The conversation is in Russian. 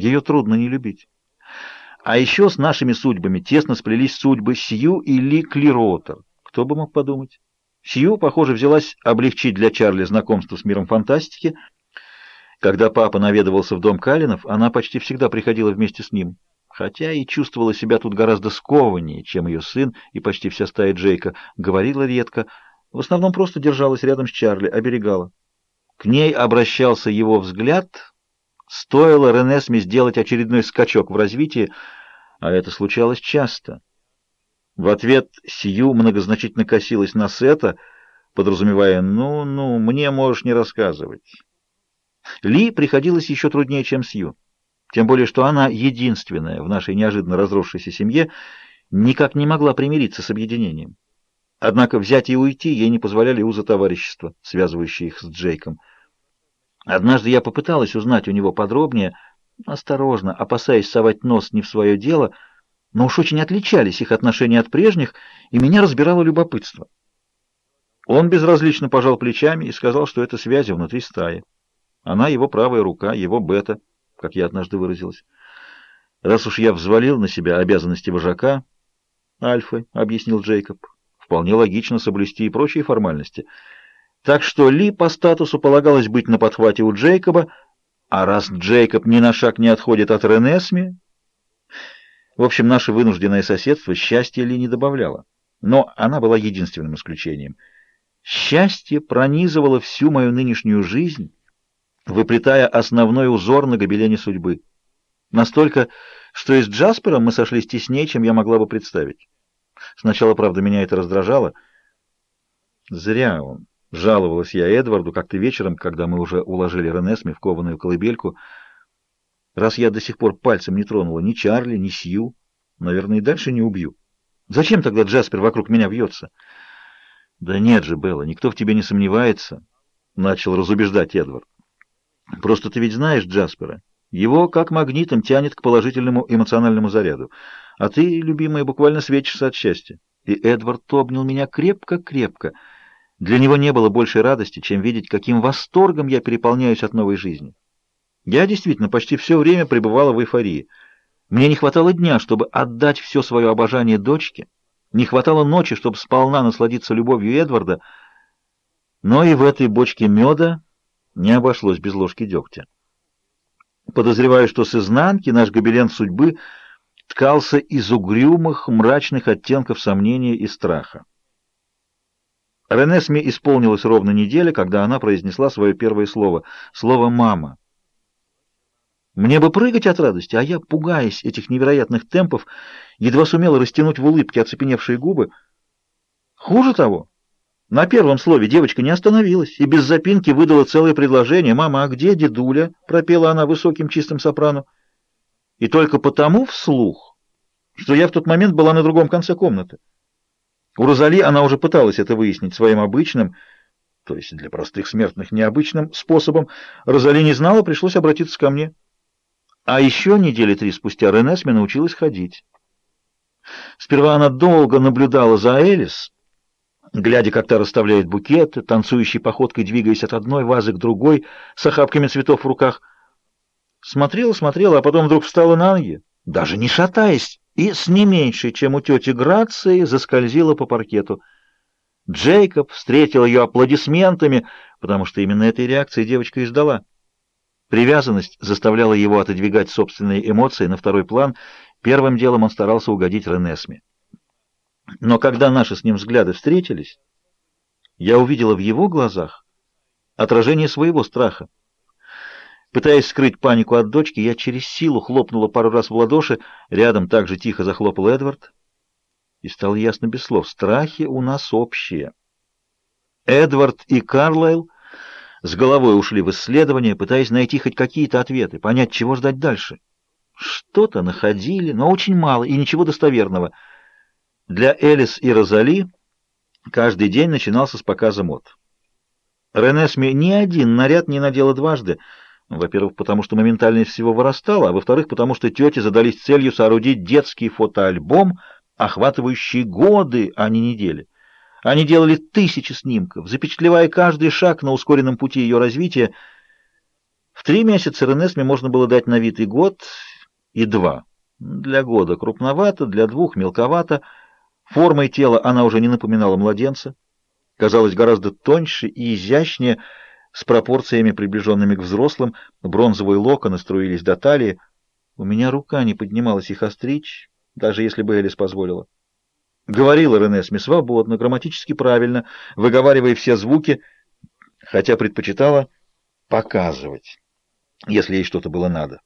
Ее трудно не любить. А еще с нашими судьбами тесно сплелись судьбы Сью и Ли Клироутер. Кто бы мог подумать? Сью, похоже, взялась облегчить для Чарли знакомство с миром фантастики. Когда папа наведывался в дом Калинов, она почти всегда приходила вместе с ним, хотя и чувствовала себя тут гораздо скованнее, чем ее сын и почти вся стая Джейка, говорила редко, в основном просто держалась рядом с Чарли, оберегала. К ней обращался его взгляд, стоило Ренесме сделать очередной скачок в развитии, а это случалось часто. В ответ Сию многозначительно косилась на Сета, подразумевая «ну-ну, мне можешь не рассказывать». Ли приходилось еще труднее, чем Сью. Тем более, что она единственная в нашей неожиданно разросшейся семье никак не могла примириться с объединением. Однако взять и уйти ей не позволяли узы товарищества, связывающие их с Джейком. Однажды я попыталась узнать у него подробнее, осторожно, опасаясь совать нос не в свое дело — но уж очень отличались их отношения от прежних, и меня разбирало любопытство. Он безразлично пожал плечами и сказал, что это связи внутри стаи. Она его правая рука, его бета, как я однажды выразилась. Раз уж я взвалил на себя обязанности вожака, Альфы, — объяснил Джейкоб, — вполне логично соблюсти и прочие формальности. Так что Ли по статусу полагалось быть на подхвате у Джейкоба, а раз Джейкоб ни на шаг не отходит от Ренесми, в общем, наше вынужденное соседство счастья Ли не добавляло. Но она была единственным исключением. Счастье пронизывало всю мою нынешнюю жизнь, выплетая основной узор на гобелене судьбы. Настолько, что и с Джаспером мы сошлись теснее, чем я могла бы представить. Сначала, правда, меня это раздражало. Зря он. Жаловалась я Эдварду как-то вечером, когда мы уже уложили Ренесми в кованую колыбельку, Раз я до сих пор пальцем не тронула ни Чарли, ни Сью, наверное, и дальше не убью. Зачем тогда Джаспер вокруг меня вьется? Да нет же, Белла, никто в тебе не сомневается, — начал разубеждать Эдвард. Просто ты ведь знаешь Джаспера. Его как магнитом тянет к положительному эмоциональному заряду. А ты, любимая, буквально светишься от счастья. И Эдвард обнял меня крепко-крепко. Для него не было большей радости, чем видеть, каким восторгом я переполняюсь от новой жизни. Я действительно почти все время пребывала в эйфории. Мне не хватало дня, чтобы отдать все свое обожание дочке, не хватало ночи, чтобы сполна насладиться любовью Эдварда, но и в этой бочке меда не обошлось без ложки дегтя. Подозреваю, что с изнанки наш гобелен судьбы ткался из угрюмых, мрачных оттенков сомнения и страха. Ренесме исполнилась ровно неделя, когда она произнесла свое первое слово, слово «мама». Мне бы прыгать от радости, а я, пугаясь этих невероятных темпов, едва сумела растянуть в улыбке оцепеневшие губы. Хуже того, на первом слове девочка не остановилась и без запинки выдала целое предложение. «Мама, а где дедуля?» — пропела она высоким чистым сопрано. И только потому вслух, что я в тот момент была на другом конце комнаты. У Розали она уже пыталась это выяснить своим обычным, то есть для простых смертных необычным способом. Розали не знала, пришлось обратиться ко мне. А еще недели три спустя Ренесме научилась ходить. Сперва она долго наблюдала за Элис, глядя, как та расставляет букеты, танцующей походкой двигаясь от одной вазы к другой, с охапками цветов в руках. Смотрела, смотрела, а потом вдруг встала на ноги, даже не шатаясь, и с не меньшей, чем у тети Грации, заскользила по паркету. Джейкоб встретил ее аплодисментами, потому что именно этой реакции девочка и ждала. Привязанность заставляла его отодвигать собственные эмоции на второй план. Первым делом он старался угодить Ренесме. Но когда наши с ним взгляды встретились, я увидела в его глазах отражение своего страха. Пытаясь скрыть панику от дочки, я через силу хлопнула пару раз в ладоши, рядом также тихо захлопал Эдвард. И стало ясно без слов, страхи у нас общие. Эдвард и Карлайл с головой ушли в исследование, пытаясь найти хоть какие-то ответы, понять, чего ждать дальше. Что-то находили, но очень мало и ничего достоверного. Для Элис и Розали каждый день начинался с показа мод. Ренесме ни один наряд не надела дважды, во-первых, потому что моментальность всего вырастала, а во-вторых, потому что тети задались целью соорудить детский фотоальбом, охватывающий годы, а не недели. Они делали тысячи снимков, запечатлевая каждый шаг на ускоренном пути ее развития. В три месяца Ренесме можно было дать на вид и год, и два. Для года крупновато, для двух мелковато. Формой тела она уже не напоминала младенца. Казалась гораздо тоньше и изящнее, с пропорциями, приближенными к взрослым. Бронзовые локоны струились до талии. У меня рука не поднималась их остричь, даже если бы Элис позволила. Говорила Ренесме свободно, грамматически правильно, выговаривая все звуки, хотя предпочитала показывать, если ей что-то было надо.